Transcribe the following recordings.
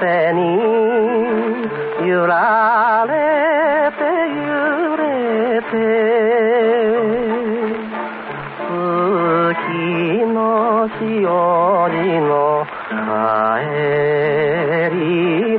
風に揺られて揺れて月のしおりの帰り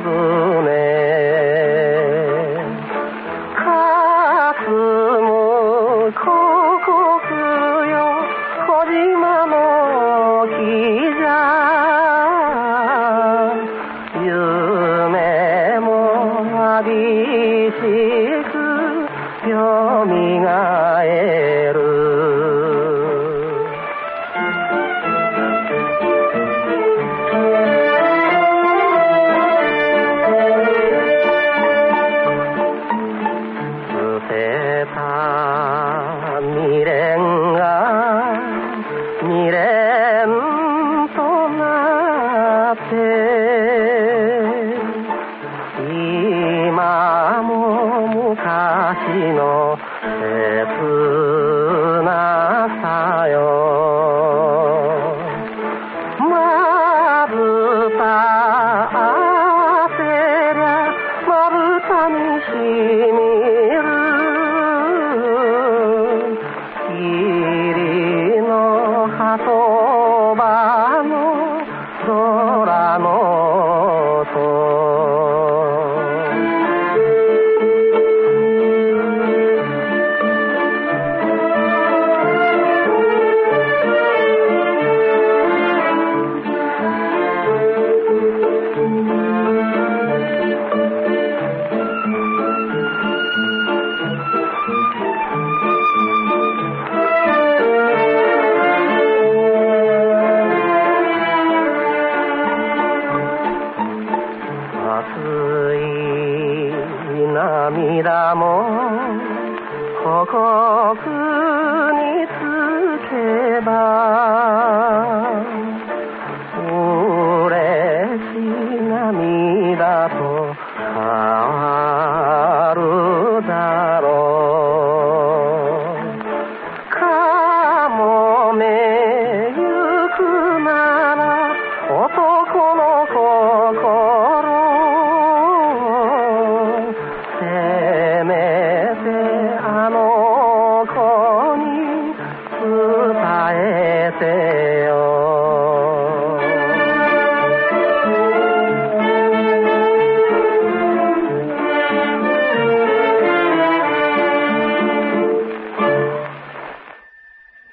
他们心。涙も報告